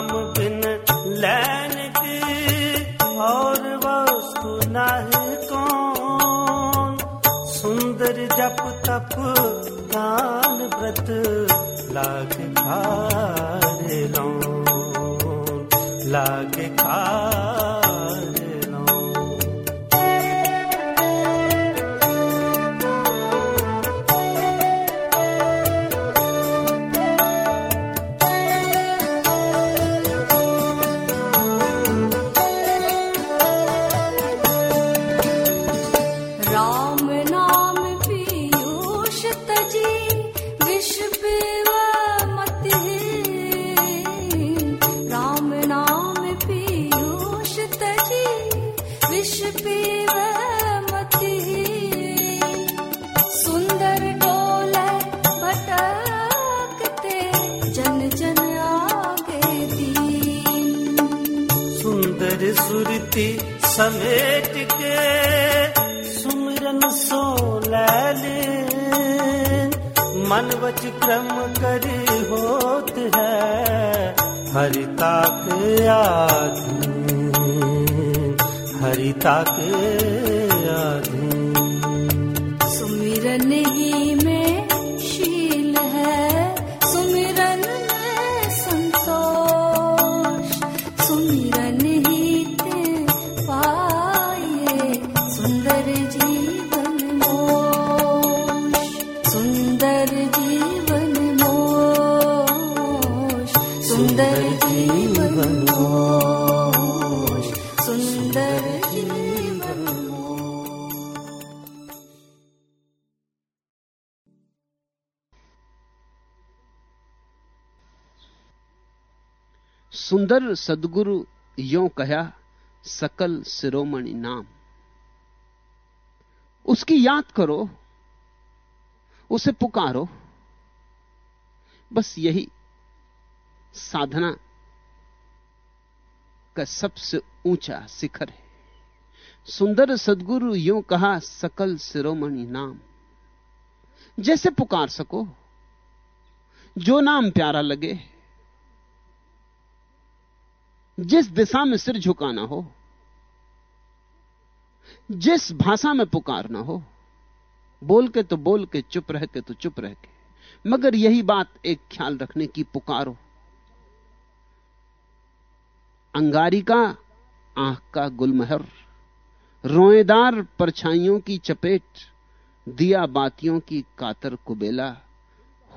ਨਾਮ ਬਿਨ ਲੈਨ ਕੀ, ਔਰ ਵਸਤੂ ਨਾਹੀ ਕੋਨ ਸੁੰਦਰ ਜਪ ਤਪ ਦਾਨ ਬ੍ਰਤ ਲਾਗ ਖਾਰ ਲੋਨ ਲਾਗ ਖਾਰ मन वच क्रम कर होत है हरिता के आधीन हरिता के सुंदर सदगुरु यो कहा, सकल सिरोमणि नाम। उसकी याद करो, उसे पुकारो। बस यही साधना का सबसे ऊँचा शिखर है। सुंदर सदगुरु यो कहा, सकल सिरोमणि नाम। जैसे पुकार सको, जो नाम प्यारा लगे जिस दिशा में सिर झुकाना हो, जिस भाषा में पुकारना हो, बोल के तो बोल के, चुप रह के तो चुप रह के, मगर यही बात एक ख्याल रखने की, पुकारो। अंगारी का, आँख का गुलमहर, रोएदार परछाइयों की चपेट, दिया बातियों की कातर कुबेला,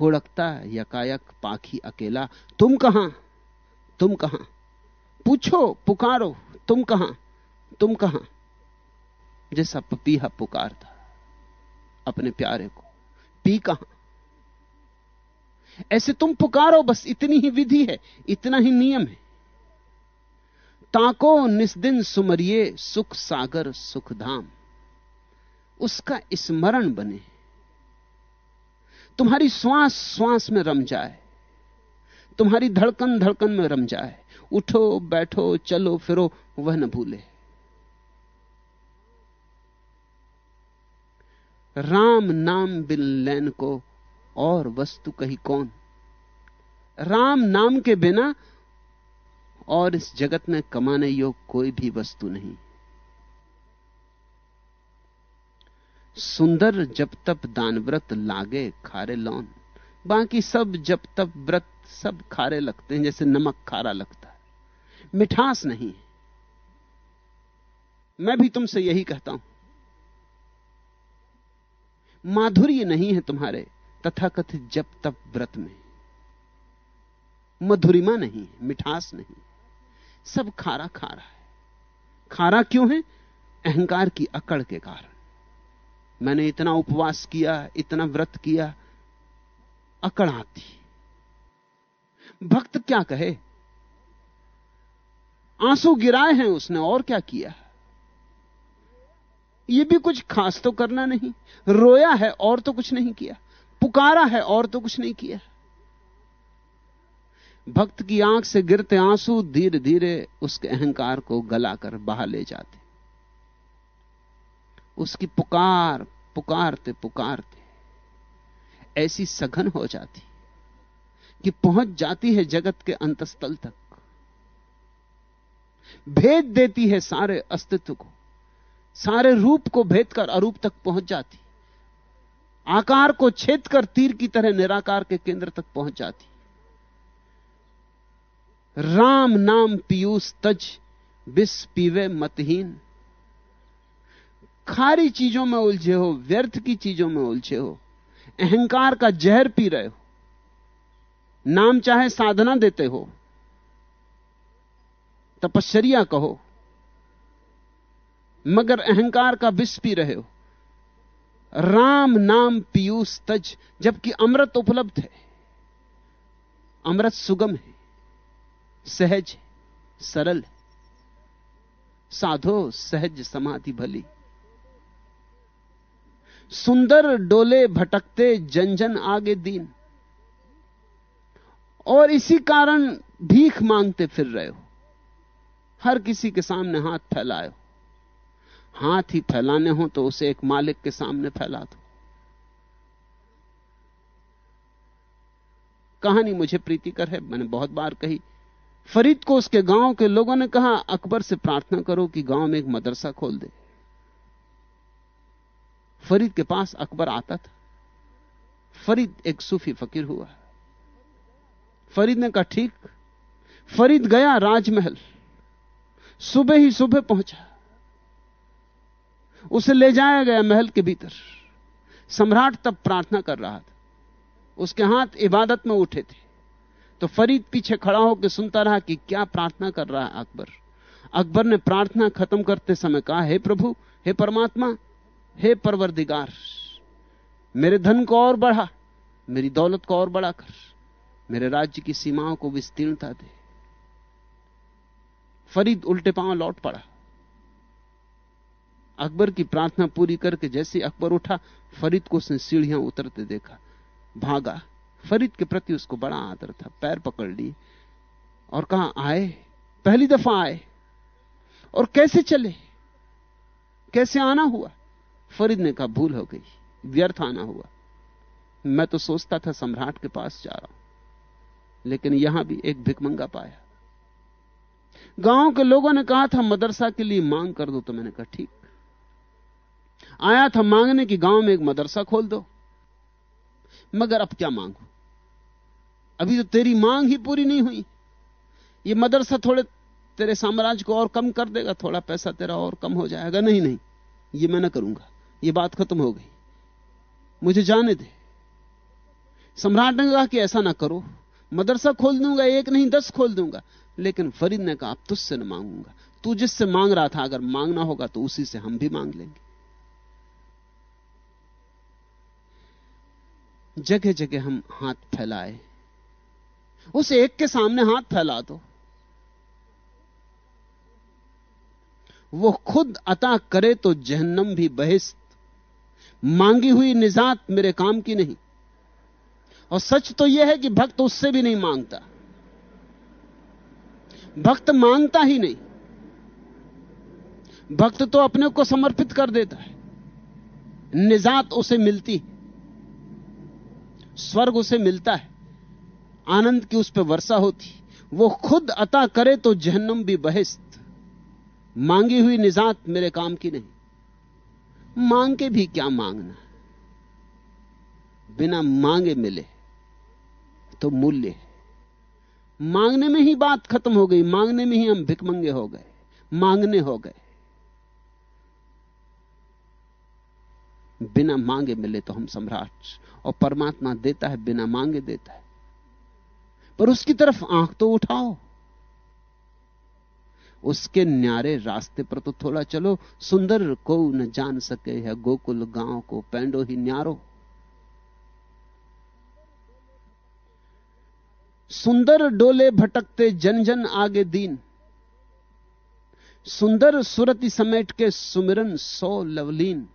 हुड़कता यकायक पाखी अकेला, तुम कहाँ? तुम कहाँ? पूछो, पुकारो, तुम कहाँ? तुम कहाँ? जैसा पपीहा पुकारता अपने प्यारे को, पी कहाँ? ऐसे तुम पुकारो, बस इतनी ही विधि है, इतना ही नियम है। ताको निस्दिन सुमरिए सुख सागर सुखधाम उसका स्मरण बने। तुम्हारी श्वास श्वास में रम जाए। तुम्हारी धड़कन धड़कन में रम जाए। उठो, बैठो, चलो, फिरो, वह न भूले। राम नाम बिन लैन को और वस्तु कही कौन? राम नाम के बिना और इस जगत में कमाने योग कोई भी वस्तु नहीं। सुंदर जब तप दान व्रत लागे खारे लौन, बाकी सब जब तप व्रत सब खारे लगते हैं, जैसे नमक खारा लगता है। मिठास नहीं है। मैं भी तुमसे यही कहता हूँ। माधुर्य नहीं है तुम्हारे, तथाकथित जप तप व्रत में। मधुरिमा नहीं मिठास नहीं सब खारा खारा है। खारा क्यों है? अहंकार की अकड़ के कारण। मैंने इतना उपवास किया, इतना व्रत किया, अकड़ आती। भक्त क्या कहे? आँसू गिराए हैं, उसने और क्या किया? यह भी कुछ खास तो करना नहीं। रोया है और तो कुछ नहीं किया। पुकारा है और तो कुछ नहीं किया। भक्त की आँख से गिरते आँसू धीरे धीरे उसके अहंकार को गलाकर बहा ले जाते। उसकी पुकार, पुकारते पुकारते ऐसी सघन हो जाती कि पहुँच जाती है जगत के अंतस्थल तक। भेद देती है सारे अस्तित्व को। सारे रूप को भेद कर अरूप तक पहुँच जाती। आकार को छेद कर तीर की तरह निराकार के केंद्र तक पहुँच जाती। राम नाम पीयूष तज बिस पीवे मतहीन। खारी चीज़ों में उलझे हो, व्यर्थ की चीज़ों में उलझे हो, अहंकार का जहर पी रहे हो, नाम चाहे साधना देते हो तपश्चर्या कहो। मगर अहंकार का विष पी रहे हो। राम नाम पीयूष तज, जबकि अमृत उपलब्ध है। अमृत सुगम है, सहज सरल है। साधो, सहज, समाधि भली। सुंदर डोले भटकते जन जन आगे दीन। और इसी कारण भीख मांगते फिर रहे हो। हर किसी के सामने हाथ फैलाए हाथ ही फैलाने हो तो उसे एक मालिक के सामने फैला दो। कहानी मुझे प्रीतिकर है, मैंने बहुत बार कही। फरीद को उसके गाँव के लोगों ने कहा, अकबर से प्रार्थना करो कि गाँव में एक मदरसा खोल दे। फरीद के पास अकबर आता था। फरीद एक सूफी फकीर हुआ। फरीद ने कहा, ठीक। फरीद गया राजमहल। सुबह ही सुबह पहुँचा। उसे ले जाया गया महल के भीतर। सम्राट तब प्रार्थना कर रहा था। उसके हाथ इबादत में उठे थे। तो फरीद पीछे खड़ा होकर सुनता रहा कि क्या प्रार्थना कर रहा है अकबर। अकबर ने प्रार्थना खत्म करते समय कहा, हे प्रभु, हे परमात्मा, हे परवरदिगार, मेरे धन को और बढ़ा, मेरी दौलत को और बढ़ा कर, मेरे राज्य की सीमाओं को विस्तीर्णता दे। फरीद उल्टे पाँव लौट पड़ा। अकबर की प्रार्थना पूरी करके जैसे अकबर उठा, फरीद को उसने सीढ़ियाँ उतरते देखा, भागा। फरीद के प्रति उसको बड़ा आदर था, पैर पकड़ ली और कहा, आए, पहली दफ़ा आए। और कैसे चले? कैसे आना हुआ? फरीद ने कहा, भूल हो गई, व्यर्थ आना हुआ। मैं तो सोचता था सम्राट के पास जा रहा हूँ, लेकिन यहाँ भी एक भिकमंगा पाया। गाँव के लोगों ने कहा था, मदरसा के लिए मांग कर दो तो मैंने कहा, ठीक। आया था मांगने की गाँव में एक मदरसा खोल दो। मगर अब क्या मांगू? अभी तो तेरी मांग ही पूरी नहीं हुई। ये मदरसा थोड़े तेरे साम्राज्य को और कम कर देगा, थोड़ा पैसा तेरा और कम हो जाएगा। नहीं नहीं, ये मैं ना करूँगा। ये बात खत्म हो गई। मुझे जाने दे। सम्राट ने कहा कि ऐसा ना करो। मदरसा खोल दूँगा, एक नहीं, दस खोल दूँगा। लेकिन फरीद ने कहा, अब तुझसे न मांगूँगा। तू जिससे मांग रहा था, अगर मांगना होगा तो उसी से हम भी मांग लेंगे। जगह जगह हम हाथ फैलाए। उस एक के सामने हाथ फैला दो। वो खुद अता करे तो जहन्नम भी बहिस्त। मांगी हुई निजात मेरे काम की नहीं। और सच तो यह है कि भक्त उससे भी नहीं माँगता। भक्त माँगता ही नहीं। भक्त तो अपने को समर्पित कर देता है। निजात उसे मिलती स्वर्ग उसे मिलता है। आनंद की उस पर वर्षा होती वो खुद अता करे तो जहन्नम भी बहिस्त। मांगी हुई निजात मेरे काम की नहीं। मांग के भी क्या मांगना? बिना मांगे मिले तो मूल्य है। मांगने में ही बात खत्म हो गई, मांगने में ही हम भिकमंगे हो गए, मांगने हो गए। बिना मांगे मिले तो हम सम्राट, और परमात्मा देता है, बिना मांगे देता है। पर उसकी तरफ़ आँख तो उठाओ। उसके न्यारे रास्ते पर तो थोड़ा चलो, सुंदर को न जान सके है गोकुल गाँव को, पैंडो ही न्यारो। सुंदर डोले भटकते जन जन आगे दीन। सुंदर सुरति समेट के सुमिरन सो लवलीन।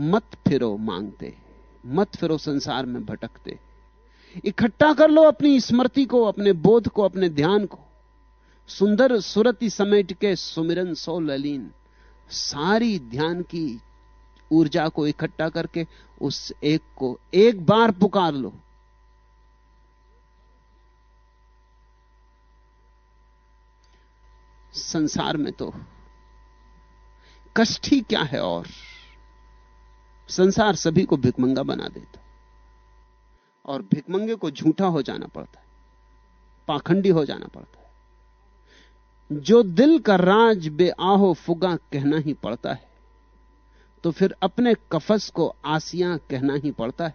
मत फिरो मांगते, मत फिरो संसार में भटकते। इकट्ठा कर लो अपनी स्मृति को, अपने बोध को, अपने ध्यान को। सुंदर सुरति समेट के सुमिरन सो ललीन। सारी ध्यान की ऊर्जा को इकट्ठा करके उस एक को एक बार पुकार लो। संसार में तो। कष्ट ही क्या है और? संसार सभी को भिकमंगा बना देता। और भिकमंगे को झूठा हो जाना पड़ता है। पाखंडी हो जाना पड़ता है। जो दिल का राज बेआहो फुगा कहना ही पड़ता है तो फिर अपने कफस को आसियाँ कहना ही पड़ता है।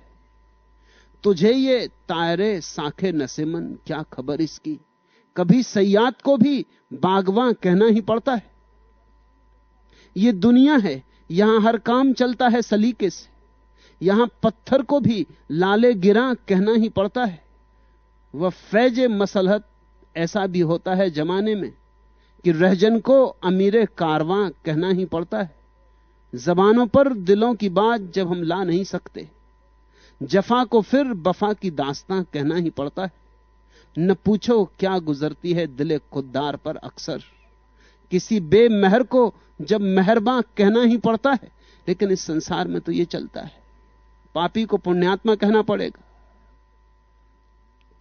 तुझे ये तायरे साखे नसेमन, क्या खबर इसकी? कभी सयाद को भी बागवां कहना ही पड़ता है। ये दुनिया है, यहाँ हर काम चलता है सलीके से। यहाँ पत्थर को भी लाले गिरा कहना ही पड़ता है। वह फैज मसलहत ऐसा भी होता है जमाने में कि रहजन को अमीर कारवां कहना ही पड़ता है। जबानों पर दिलों की बात जब हम ला नहीं सकते, जफा को फिर बफा की दास्तां कहना ही पड़ता है। न पूछो क्या गुजरती है दिले खुददार पर अक्सर। किसी बेमहर को जब मेहरबा कहना ही पड़ता है, लेकिन इस संसार में तो यह चलता है। पापी को पुण्यात्मा कहना पड़ेगा,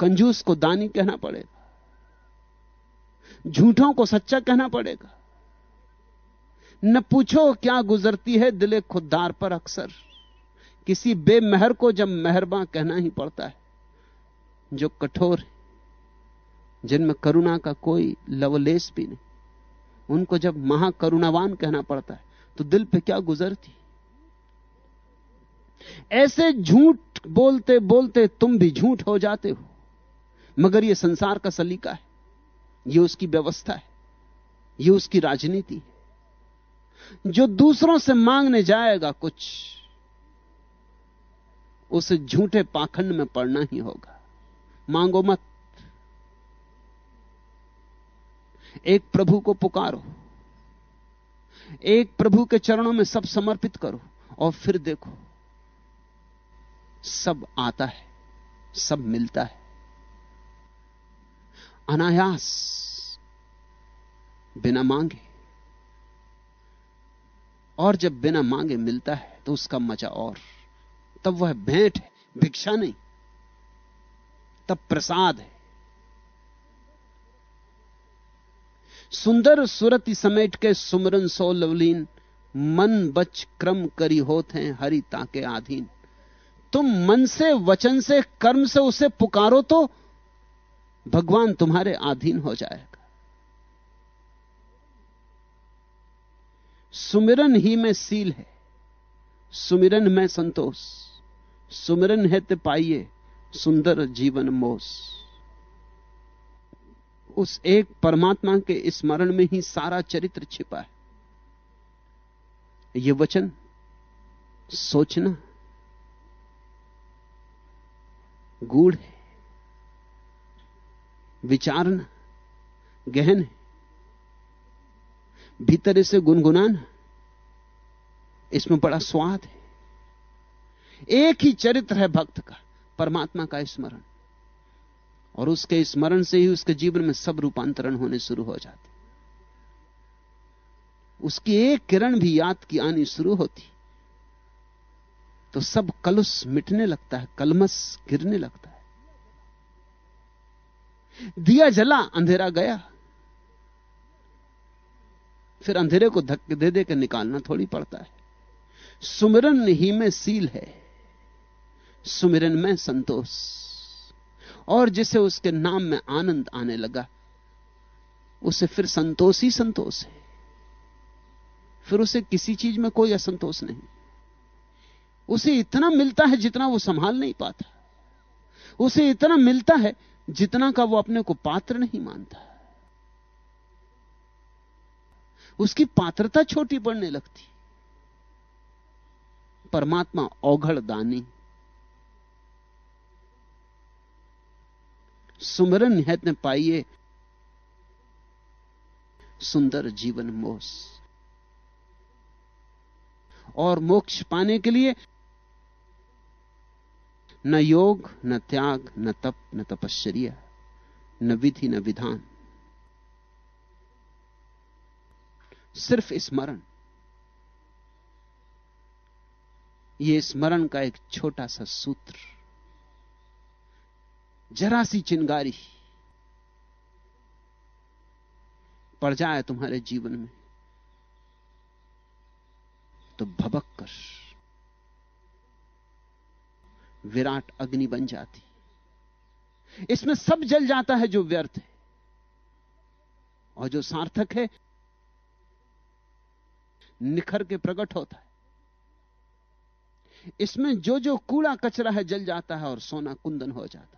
कंजूस को दानी कहना पड़ेगा, झूठों को सच्चा कहना पड़ेगा। न पूछो क्या गुजरती है दिले खुददार पर अक्सर। किसी बेमहर को जब मेहरबा कहना ही पड़ता है, जो कठोर है। जिनमें करुणा का कोई लवलेस भी नहीं। उनको जब महाकरुणावान कहना पड़ता है तो दिल पे क्या गुजरती? ऐसे झूठ बोलते बोलते तुम भी झूठ हो जाते हो। मगर यह संसार का सलीका है। यह उसकी व्यवस्था है। यह उसकी राजनीति है। जो दूसरों से मांगने जाएगा कुछ, उसे झूठे पाखंड में पड़ना ही होगा। मांगो मत। एक प्रभु को पुकारो। एक प्रभु के चरणों में सब समर्पित करो और फिर देखो। सब आता है, सब मिलता है। अनायास, बिना मांगे। और जब बिना मांगे मिलता है तो उसका मज़ा और। तब वह भेंट है, भिक्षा नहीं। तब प्रसाद है। सुंदर सुरति समेट के सुमरन सो लवलीन मन बच क्रम करी होत हैं हरि ताके आधीन। तुम मन से, वचन से, कर्म से उसे पुकारो तो भगवान तुम्हारे आधीन हो जाएगा। सुमिरन ही में सील है, सुमिरन में संतोष, सुमिरन है ते पाइए सुंदर जीवन मोस। उस एक परमात्मा के स्मरण में ही सारा चरित्र छिपा है। यह वचन सोचना गूढ़ है। विचारना गहन है। भीतर इसे गुनगुनाना इसमें बड़ा स्वाद है। एक ही चरित्र है भक्त का, परमात्मा का स्मरण। और उसके स्मरण से ही उसके जीवन में सब रूपांतरण होने शुरू हो जाते। उसकी एक किरण भी याद की आनी शुरू होती। तो सब कलुस मिटने लगता है, कलमस गिरने लगता है। दिया जला, अंधेरा गया। फिर अंधेरे को धक्के दे दे के निकालना थोड़ी पड़ता है। सुमिरन ही में सील है। सुमिरन में संतोष। और जिसे उसके नाम में आनंद आने लगा, उसे फिर संतोष ही संतोष है। फिर उसे किसी चीज़ में कोई असंतोष नहीं। उसे इतना मिलता है जितना वो संभाल नहीं पाता। उसे इतना मिलता है जितना का वो अपने को पात्र नहीं मानता। उसकी पात्रता छोटी पड़ने लगती। परमात्मा औघड़ दानी। सुमरन है ने पाइए। सुंदर जीवन मोस। और मोक्ष पाने के लिए न योग, न त्याग, न तप, न तपश्चर्या, न विधि, न विधान। सिर्फ़ स्मरण। यह स्मरण का एक छोटा सा सूत्र। जरा सी चिंगारी पड़ जाए तुम्हारे जीवन में तो भबक कर विराट अग्नि बन जाती। इसमें सब जल जाता है जो व्यर्थ है और जो सार्थक है, निखर के प्रकट होता है। इसमें जो जो कूड़ा कचरा है जल जाता है और सोना कुंदन हो जाता है।